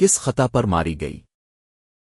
کس خطا پر ماری گئی؟